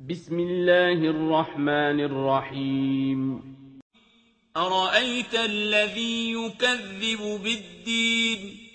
بسم الله الرحمن الرحيم. أرأيت الذي يكذب بالدين؟